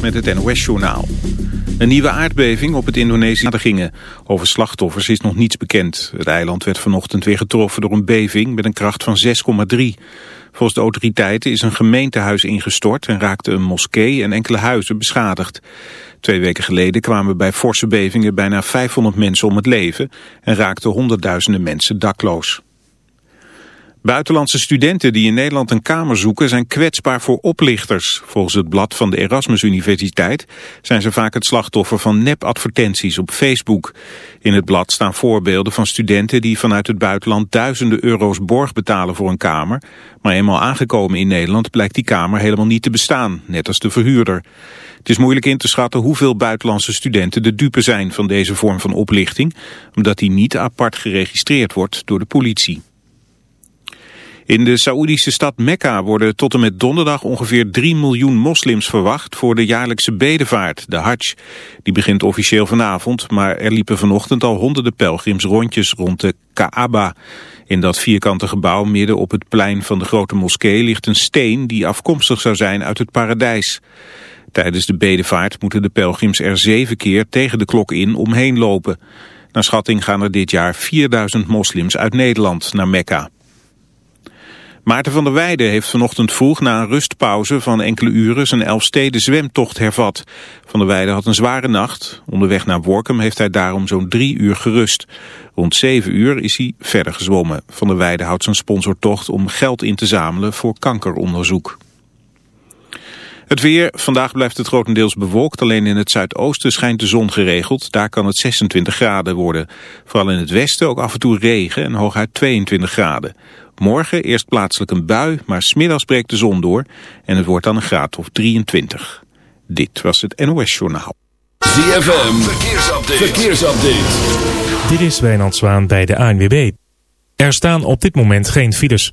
Met het NOS-journaal. Een nieuwe aardbeving op het Indonesische gingen. Over slachtoffers is nog niets bekend. Het eiland werd vanochtend weer getroffen door een beving met een kracht van 6,3. Volgens de autoriteiten is een gemeentehuis ingestort en raakte een moskee en enkele huizen beschadigd. Twee weken geleden kwamen bij forse bevingen bijna 500 mensen om het leven en raakten honderdduizenden mensen dakloos. Buitenlandse studenten die in Nederland een kamer zoeken zijn kwetsbaar voor oplichters. Volgens het blad van de Erasmus Universiteit zijn ze vaak het slachtoffer van nepadvertenties op Facebook. In het blad staan voorbeelden van studenten die vanuit het buitenland duizenden euro's borg betalen voor een kamer. Maar eenmaal aangekomen in Nederland blijkt die kamer helemaal niet te bestaan, net als de verhuurder. Het is moeilijk in te schatten hoeveel buitenlandse studenten de dupe zijn van deze vorm van oplichting, omdat die niet apart geregistreerd wordt door de politie. In de Saoedische stad Mekka worden tot en met donderdag ongeveer 3 miljoen moslims verwacht voor de jaarlijkse bedevaart, de Hajj. Die begint officieel vanavond, maar er liepen vanochtend al honderden pelgrims rondjes rond de Kaaba. In dat vierkante gebouw midden op het plein van de grote moskee ligt een steen die afkomstig zou zijn uit het paradijs. Tijdens de bedevaart moeten de pelgrims er zeven keer tegen de klok in omheen lopen. Naar schatting gaan er dit jaar 4000 moslims uit Nederland naar Mekka. Maarten van der Weijden heeft vanochtend vroeg na een rustpauze van enkele uren zijn Elfsteden zwemtocht hervat. Van der Weijden had een zware nacht. Onderweg naar Workum heeft hij daarom zo'n drie uur gerust. Rond zeven uur is hij verder gezwommen. Van der Weijden houdt zijn sponsortocht om geld in te zamelen voor kankeronderzoek. Het weer, vandaag blijft het grotendeels bewolkt. Alleen in het zuidoosten schijnt de zon geregeld. Daar kan het 26 graden worden. Vooral in het westen ook af en toe regen en hooguit 22 graden. Morgen eerst plaatselijk een bui, maar smiddags breekt de zon door. En het wordt dan een graad of 23. Dit was het NOS Journaal. ZFM, verkeersupdate. verkeersupdate. Dit is Wijnand Zwaan bij de ANWB. Er staan op dit moment geen files.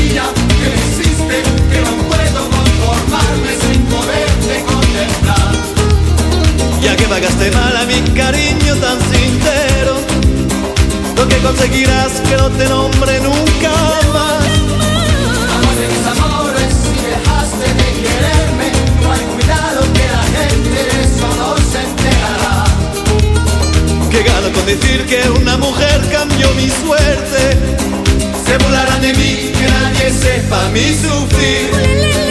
pagaste mal a mi cariño tan sincero, lo que conseguirás que no te nombre nunca más. Amor de mis amores, si dejaste de quererme, no hay cuidado que la gente de eso no se enterará. Que gano con decir que una mujer cambió mi suerte. Se burlarán de mí, que nadie sepa mi sufrir.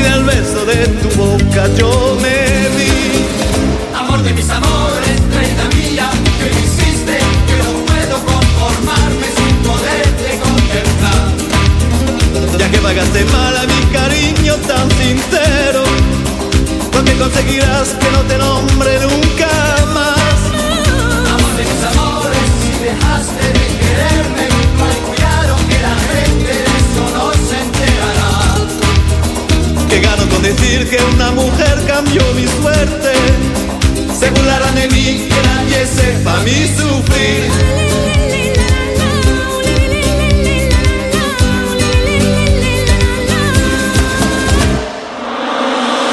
sin el beso de tu boca yo me vi. Amor de mis amores, reina mía, que me hiciste, que no puedo conformarme sin poderte contemplar. Ya que pagaste mal a mi cariño tan sincero, lo que conseguirás que no te nombre nunca decir que una mujer cambió mi suerte. Se burlarán de mí, que nadie sepa mi sufrir.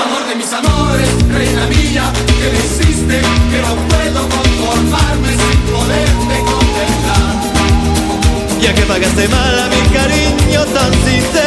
Amor de mis amores, reina mía, que me hiciste, que no puedo conformarme sin poderte contemplar. Ya que pagaste mal a mi cariño tan sincero,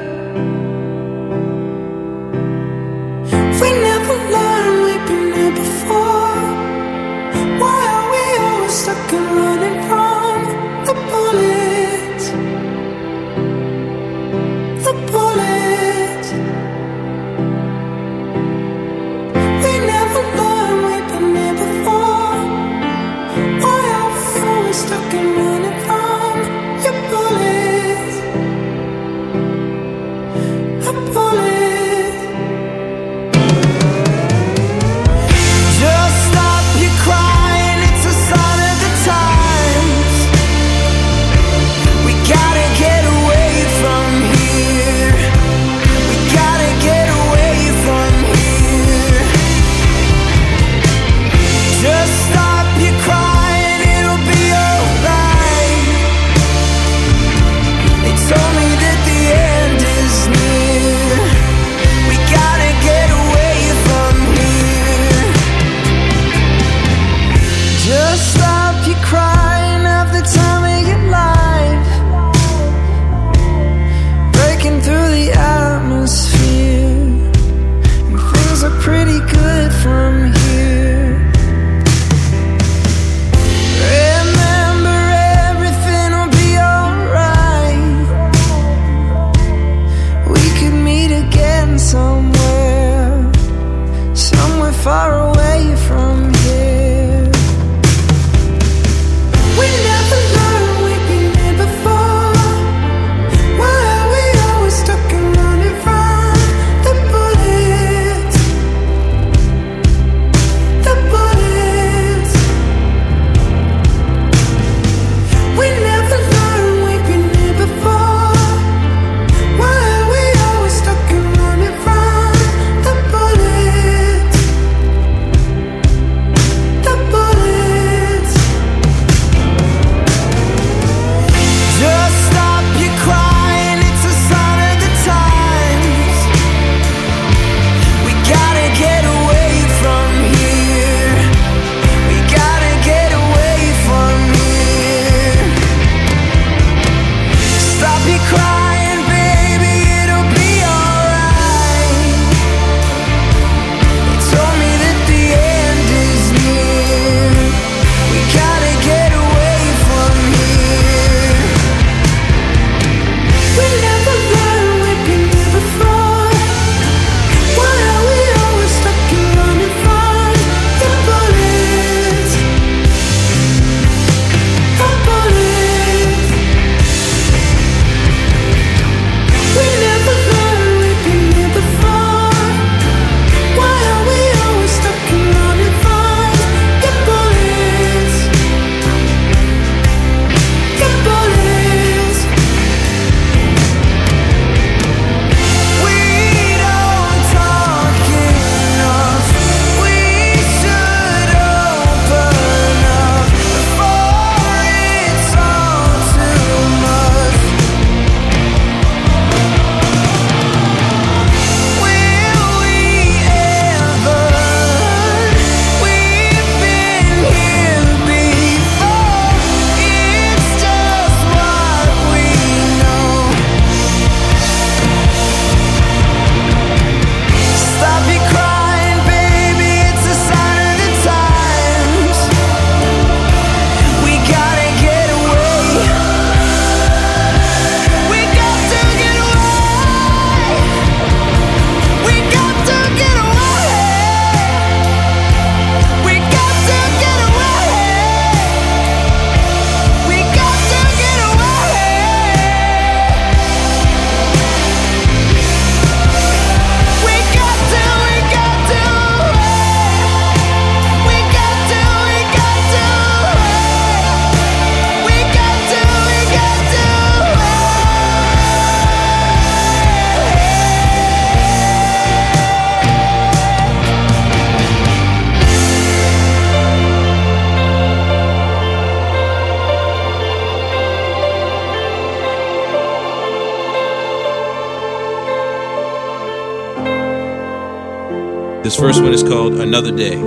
This first one is called Another Day.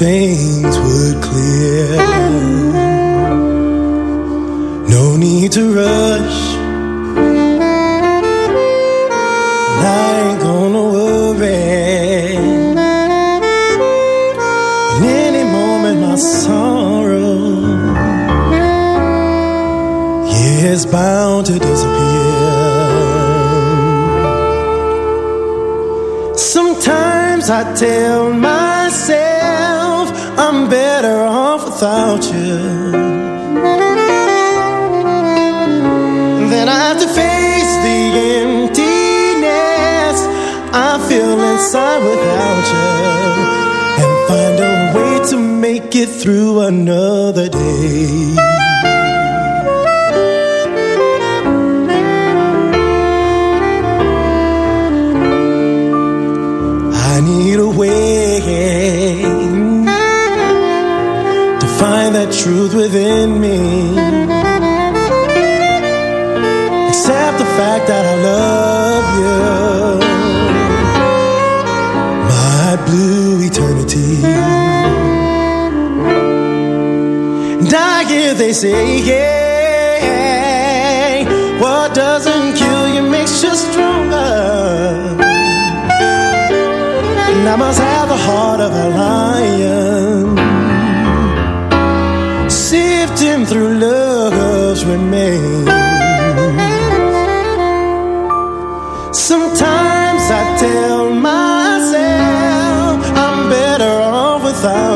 Wishing I hear they say, yeah, what doesn't kill you makes you stronger. And I must have the heart of a lion, sifting through love's remains. Sometimes I tell myself I'm better off without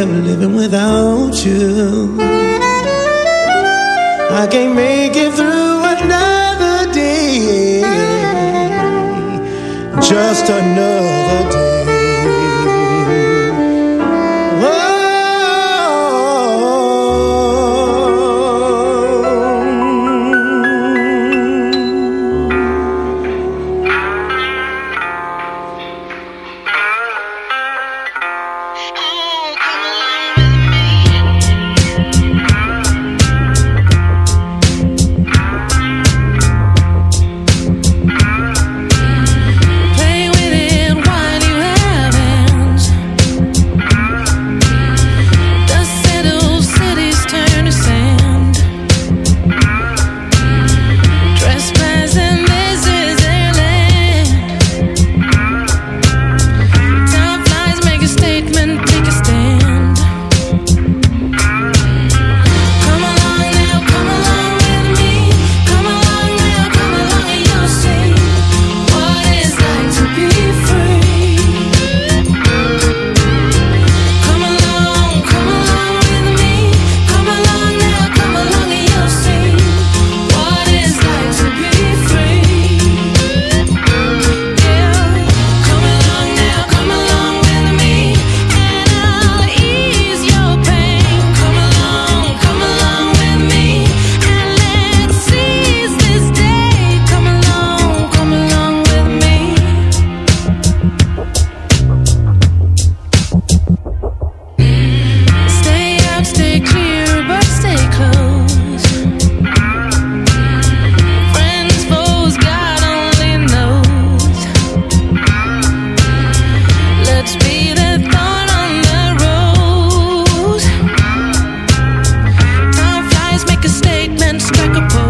A of living without you. I can't make it through another day. Just another day. like a poet.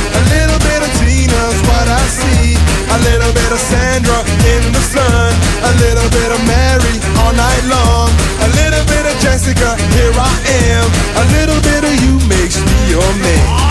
A little bit of Sandra in the sun. A little bit of Mary all night long. A little bit of Jessica, here I am. A little bit of you makes me your man.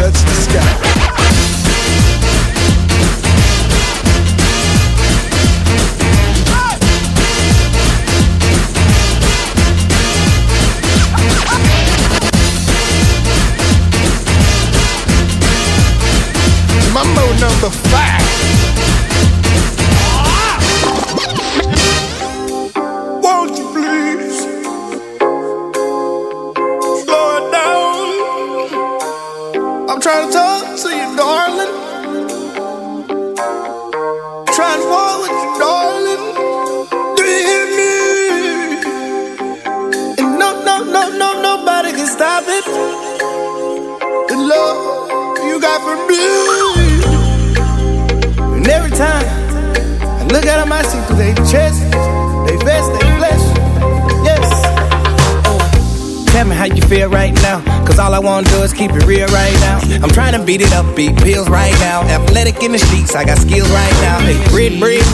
Touch the sky.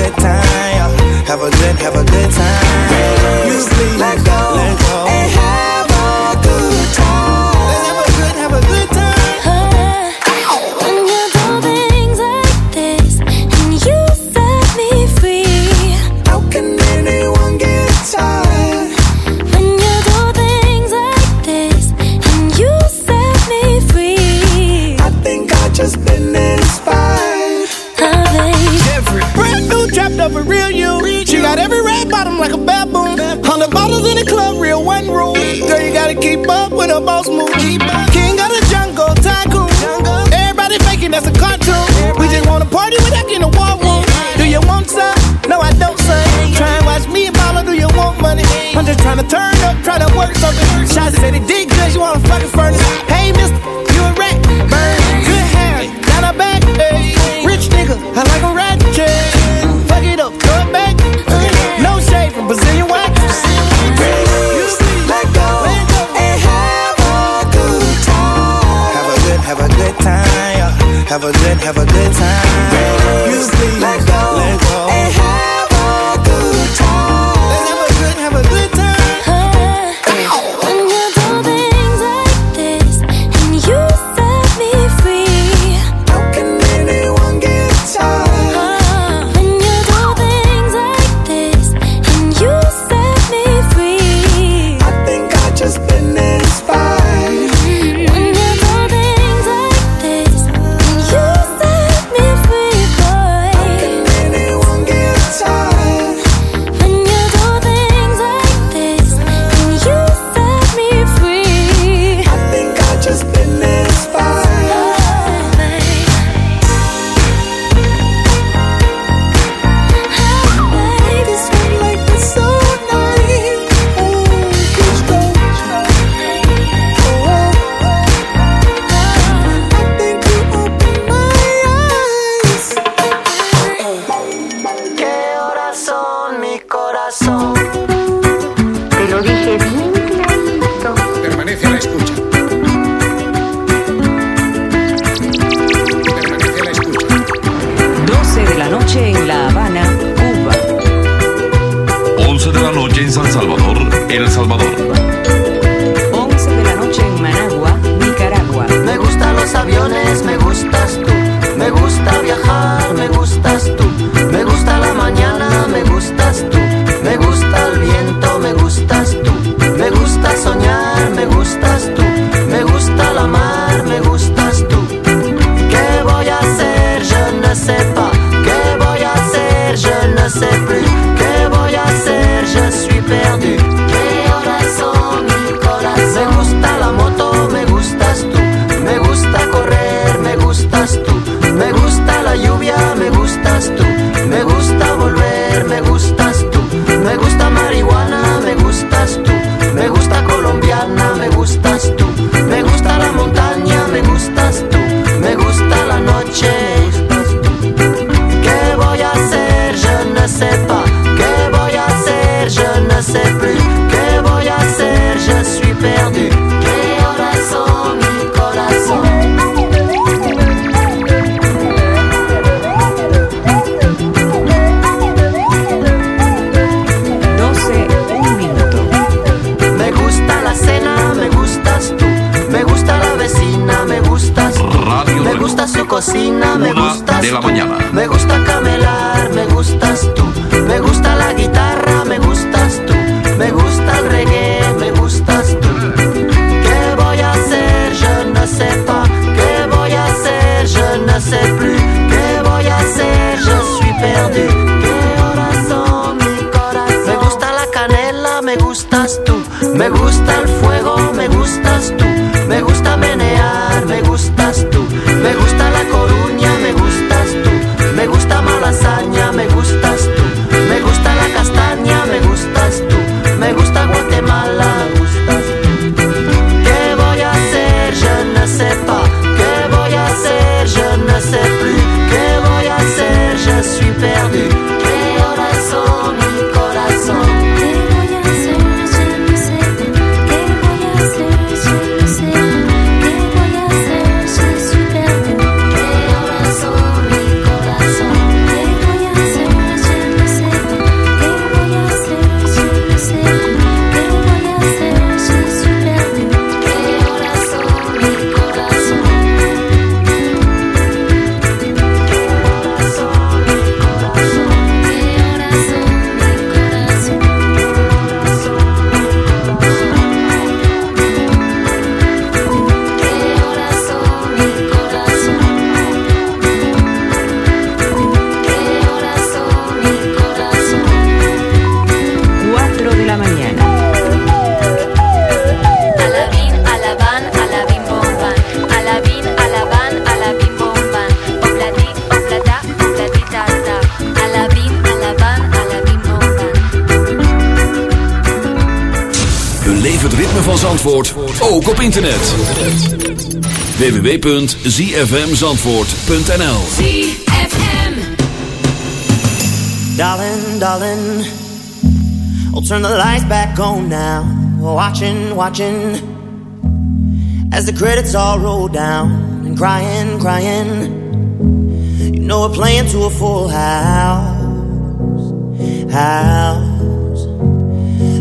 good, have a good time. Have a good, have a good time. Please Let go let Me gusta www.zfmzandvoort.nl ZFM. Darling, darling, I'll turn the lights back on now. Watching, watching, as the credits all roll down. And crying, crying, you know we're playing to a full house. House.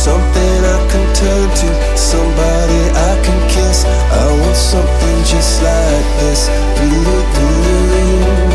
Something I can turn to, somebody I can kiss. I want something just like this. Do-do-do, do-do-do,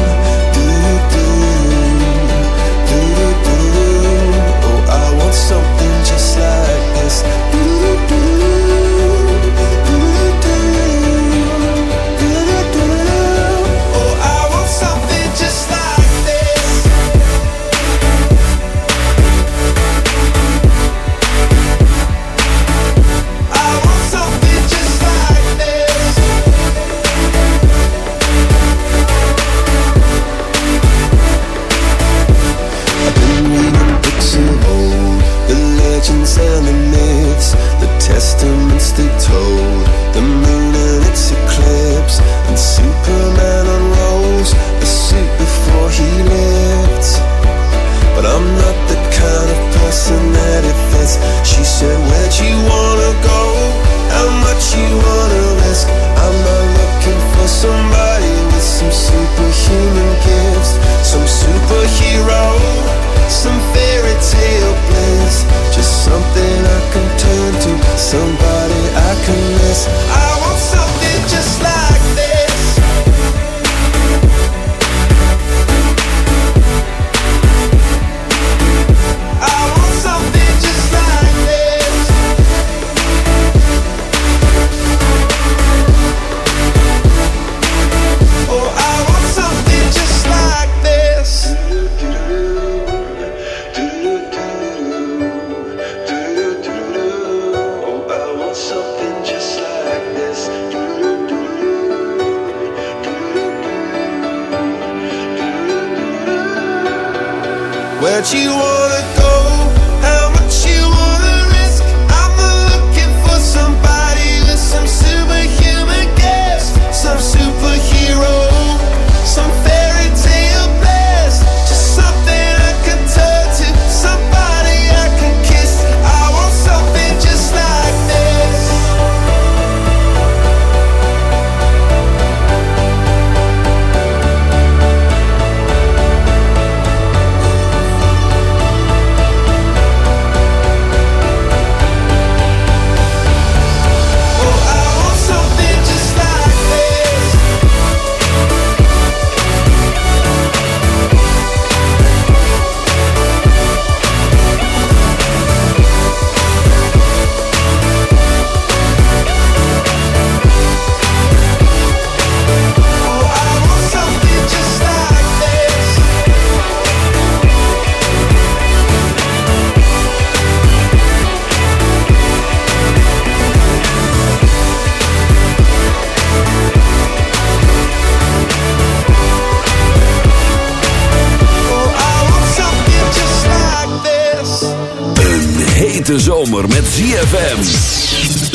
hete zomer met ZFM.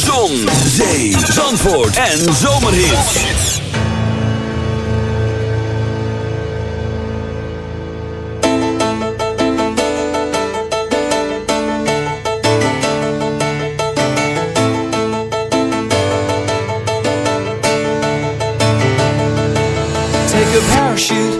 Zon, zee, zandvoort en zomerhit. Take a parachute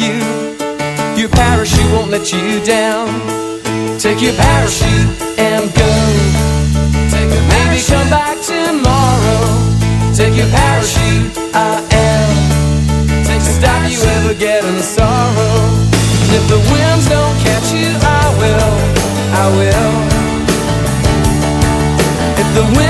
you. Your parachute won't let you down. Take your parachute and go. Take your Maybe come back tomorrow. Take your parachute, I am. Take to stop you ever getting sorrow. And if the winds don't catch you, I will. I will. If the wind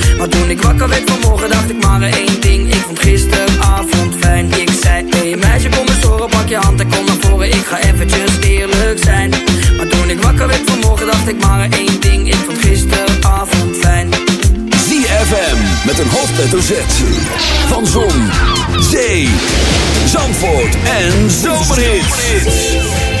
Maar toen ik wakker werd vanmorgen, dacht ik maar één ding. Ik vond gisteravond fijn. Ik zei, hey meisje, kom eens horen, pak je hand en kom naar voren. Ik ga eventjes eerlijk zijn. Maar toen ik wakker werd vanmorgen, dacht ik maar één ding. Ik vond gisteravond fijn. ZFM met een hoofdletter Z. Van Zon, Zee, Zandvoort en Zomerhits.